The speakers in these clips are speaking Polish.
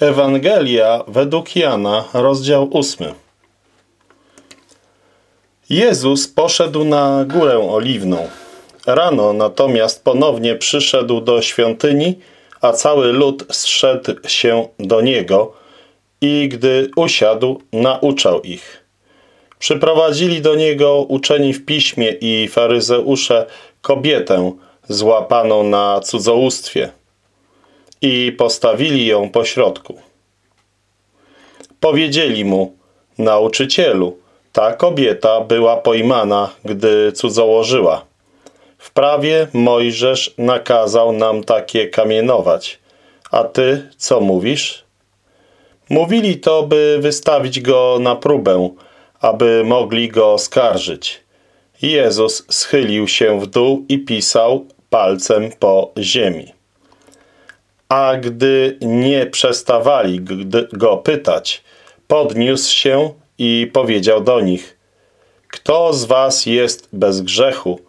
Ewangelia według Jana, rozdział ósmy. Jezus poszedł na górę oliwną. Rano natomiast ponownie przyszedł do świątyni, a cały lud zszedł się do niego i gdy usiadł, nauczał ich. Przyprowadzili do niego uczeni w piśmie i faryzeusze kobietę złapaną na cudzołóstwie i postawili ją pośrodku. Powiedzieli mu, nauczycielu, ta kobieta była pojmana, gdy cudzołożyła. W prawie Mojżesz nakazał nam takie kamienować. A ty co mówisz? Mówili to, by wystawić go na próbę, aby mogli go oskarżyć. Jezus schylił się w dół i pisał palcem po ziemi. A gdy nie przestawali go pytać, podniósł się i powiedział do nich, kto z was jest bez grzechu,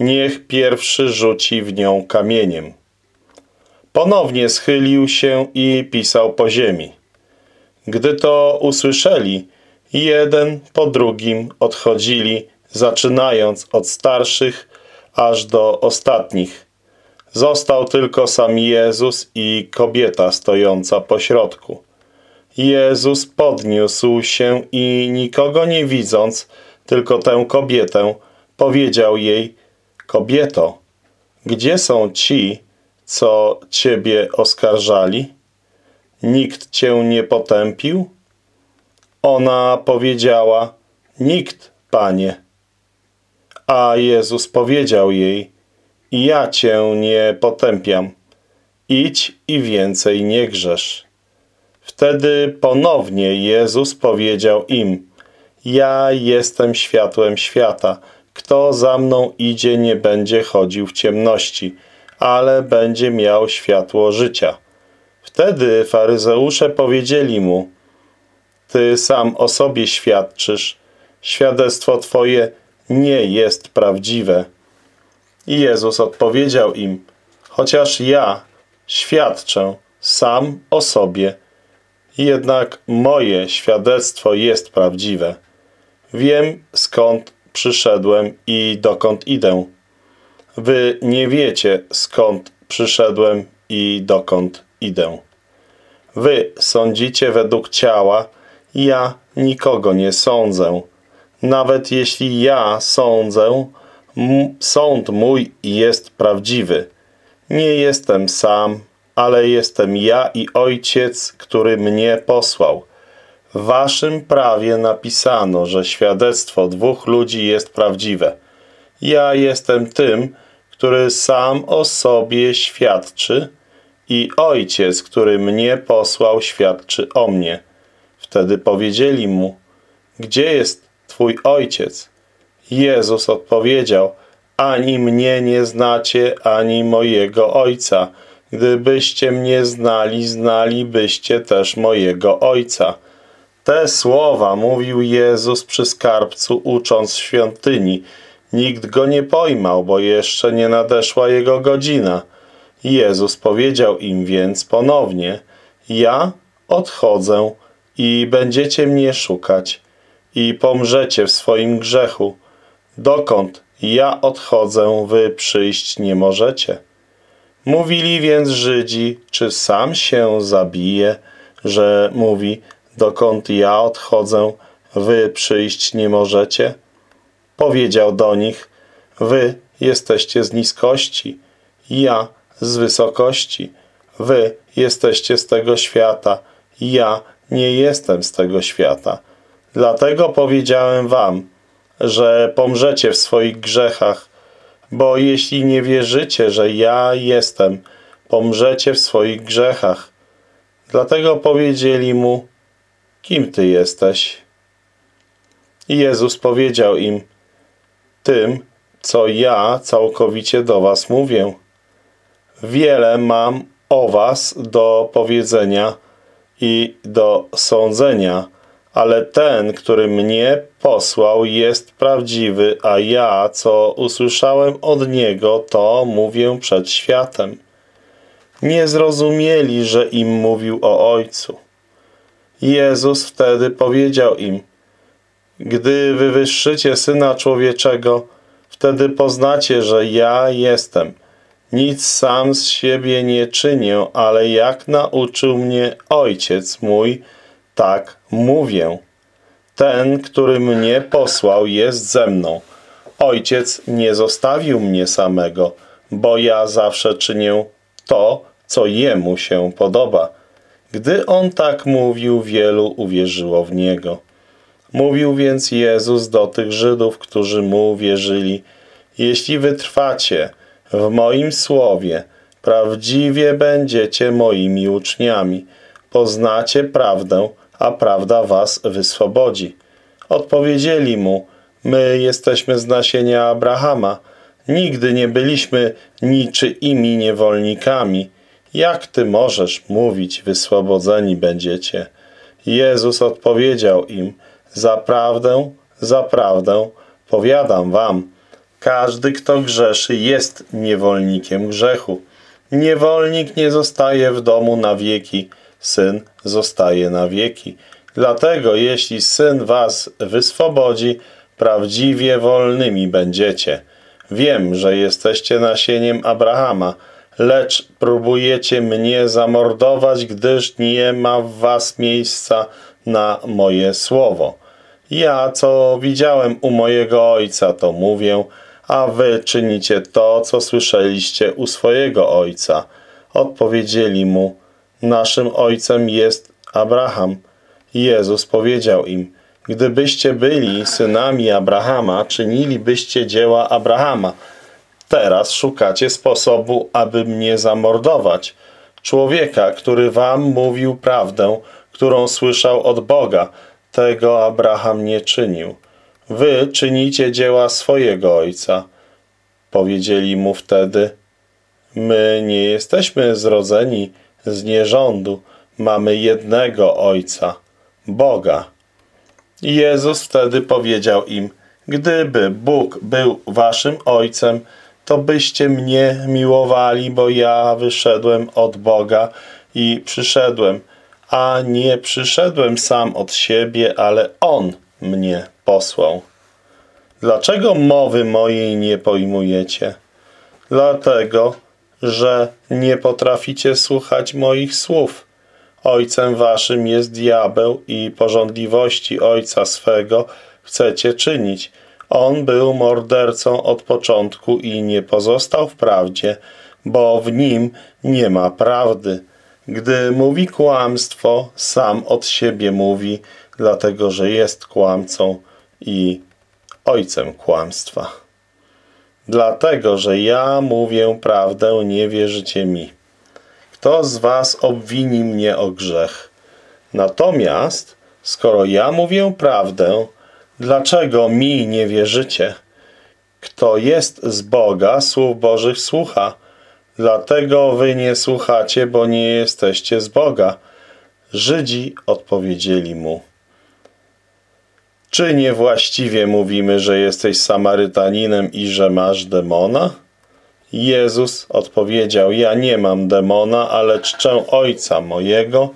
niech pierwszy rzuci w nią kamieniem. Ponownie schylił się i pisał po ziemi. Gdy to usłyszeli, jeden po drugim odchodzili, zaczynając od starszych aż do ostatnich. Został tylko sam Jezus i kobieta stojąca po środku. Jezus podniósł się i nikogo nie widząc, tylko tę kobietę, powiedział jej, kobieto, gdzie są ci, co ciebie oskarżali? Nikt cię nie potępił? Ona powiedziała, nikt, panie. A Jezus powiedział jej, ja cię nie potępiam. Idź i więcej nie grzesz. Wtedy ponownie Jezus powiedział im, ja jestem światłem świata. Kto za mną idzie, nie będzie chodził w ciemności, ale będzie miał światło życia. Wtedy faryzeusze powiedzieli mu, ty sam o sobie świadczysz, świadectwo twoje nie jest prawdziwe. I Jezus odpowiedział im, chociaż ja świadczę sam o sobie, jednak moje świadectwo jest prawdziwe. Wiem skąd przyszedłem i dokąd idę. Wy nie wiecie skąd przyszedłem i dokąd idę. Wy sądzicie według ciała, ja nikogo nie sądzę. Nawet jeśli ja sądzę, sąd mój jest prawdziwy. Nie jestem sam, ale jestem ja i Ojciec, który mnie posłał. W waszym prawie napisano, że świadectwo dwóch ludzi jest prawdziwe. Ja jestem tym, który sam o sobie świadczy i Ojciec, który mnie posłał, świadczy o mnie. Wtedy powiedzieli mu, gdzie jest Twój Ojciec? Jezus odpowiedział, ani mnie nie znacie, ani mojego Ojca. Gdybyście mnie znali, znalibyście też mojego Ojca. Te słowa mówił Jezus przy skarbcu, ucząc w świątyni. Nikt go nie pojmał, bo jeszcze nie nadeszła jego godzina. Jezus powiedział im więc ponownie, ja odchodzę i będziecie mnie szukać i pomrzecie w swoim grzechu. Dokąd ja odchodzę, wy przyjść nie możecie. Mówili więc Żydzi, czy sam się zabije, że mówi, dokąd ja odchodzę, wy przyjść nie możecie? Powiedział do nich, wy jesteście z niskości, ja z wysokości. Wy jesteście z tego świata, ja nie jestem z tego świata. Dlatego powiedziałem wam, że pomrzecie w swoich grzechach, bo jeśli nie wierzycie, że ja jestem, pomrzecie w swoich grzechach. Dlatego powiedzieli mu, kim ty jesteś? I Jezus powiedział im, tym, co ja całkowicie do was mówię. Wiele mam o was do powiedzenia i do sądzenia, ale ten, który mnie posłał, jest prawdziwy, a ja, co usłyszałem od niego, to mówię przed światem. nie zrozumieli, że im mówił o Ojcu. Jezus wtedy powiedział im, gdy wywyższycie Syna Człowieczego, wtedy poznacie, że ja jestem. Nic sam z siebie nie czynię, ale jak nauczył mnie Ojciec mój, tak mówię. Ten, który mnie posłał, jest ze mną. Ojciec nie zostawił mnie samego, bo ja zawsze czynię to, co jemu się podoba. Gdy on tak mówił, wielu uwierzyło w niego. Mówił więc Jezus do tych Żydów, którzy mu wierzyli, jeśli wytrwacie w moim słowie, prawdziwie będziecie moimi uczniami, poznacie prawdę, a prawda was wyswobodzi. Odpowiedzieli mu, my jesteśmy z nasienia Abrahama, nigdy nie byliśmy niczyimi niewolnikami. Jak ty możesz mówić, wyswobodzeni będziecie? Jezus odpowiedział im, zaprawdę, zaprawdę, powiadam wam, każdy, kto grzeszy, jest niewolnikiem grzechu. Niewolnik nie zostaje w domu na wieki, syn zostaje na wieki. Dlatego, jeśli syn was wyswobodzi, prawdziwie wolnymi będziecie. Wiem, że jesteście nasieniem Abrahama, lecz próbujecie mnie zamordować, gdyż nie ma w was miejsca na moje słowo. Ja, co widziałem u mojego ojca, to mówię, a wy czynicie to, co słyszeliście u swojego ojca. Odpowiedzieli mu, naszym ojcem jest Abraham. Jezus powiedział im, gdybyście byli synami Abrahama, czynilibyście dzieła Abrahama. Teraz szukacie sposobu, aby mnie zamordować. Człowieka, który wam mówił prawdę, którą słyszał od Boga, tego Abraham nie czynił. Wy czynicie dzieła swojego ojca. Powiedzieli mu wtedy, my nie jesteśmy zrodzeni z nierządu, mamy jednego ojca, Boga. Jezus wtedy powiedział im, gdyby Bóg był waszym ojcem, to byście mnie miłowali, bo ja wyszedłem od Boga i przyszedłem, a nie przyszedłem sam od siebie, ale On mnie posłał. Dlaczego mowy mojej nie pojmujecie? Dlatego, że nie potraficie słuchać moich słów. Ojcem waszym jest diabeł i porządliwości ojca swego chcecie czynić. On był mordercą od początku i nie pozostał w prawdzie, bo w nim nie ma prawdy. Gdy mówi kłamstwo, sam od siebie mówi, dlatego że jest kłamcą i ojcem kłamstwa. Dlatego, że ja mówię prawdę, nie wierzycie mi. Kto z was obwini mnie o grzech? Natomiast, skoro ja mówię prawdę, dlaczego mi nie wierzycie? Kto jest z Boga, słów Bożych słucha. Dlatego wy nie słuchacie, bo nie jesteście z Boga. Żydzi odpowiedzieli mu. Czy niewłaściwie mówimy, że jesteś Samarytaninem i że masz demona? Jezus odpowiedział, ja nie mam demona, ale czczę Ojca mojego,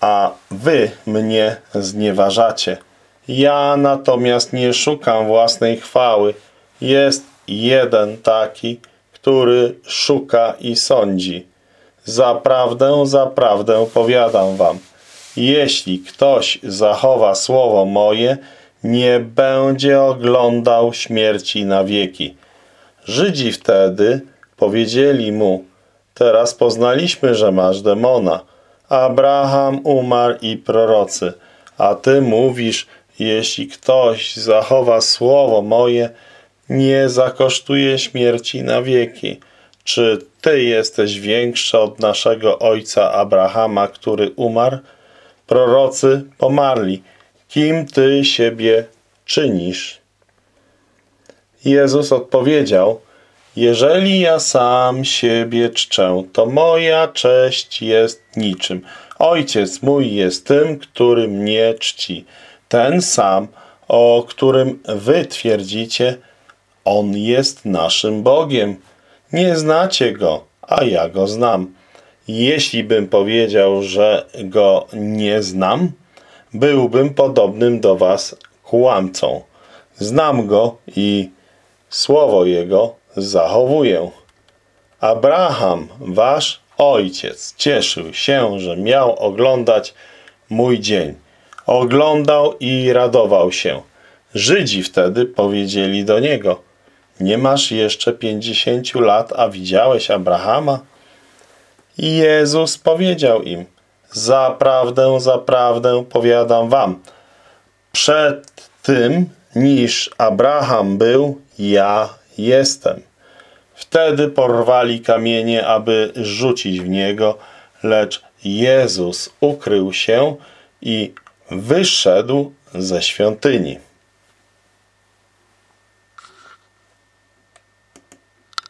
a wy mnie znieważacie. Ja natomiast nie szukam własnej chwały. Jest jeden taki, który szuka i sądzi. Zaprawdę, zaprawdę powiadam wam, jeśli ktoś zachowa słowo moje, nie będzie oglądał śmierci na wieki. Żydzi wtedy powiedzieli mu, teraz poznaliśmy, że masz demona. Abraham umarł i prorocy, a ty mówisz, jeśli ktoś zachowa słowo moje, nie zakosztuje śmierci na wieki. Czy ty jesteś większy od naszego ojca Abrahama, który umarł? Prorocy pomarli. Kim ty siebie czynisz? Jezus odpowiedział, jeżeli ja sam siebie czczę, to moja cześć jest niczym. Ojciec mój jest tym, który mnie czci. Ten sam, o którym wy twierdzicie, On jest naszym Bogiem. Nie znacie Go, a ja go znam. Jeśli bym powiedział, że go nie znam, byłbym podobnym do was kłamcą. Znam go i słowo jego zachowuję. Abraham, wasz ojciec, cieszył się, że miał oglądać mój dzień. Oglądał i radował się. Żydzi wtedy powiedzieli do niego, nie masz jeszcze pięćdziesięciu lat, a widziałeś Abrahama? I Jezus powiedział im, zaprawdę, zaprawdę powiadam wam, przed tym, niż Abraham był, ja jestem. Wtedy porwali kamienie, aby rzucić w niego, lecz Jezus ukrył się i wyszedł ze świątyni.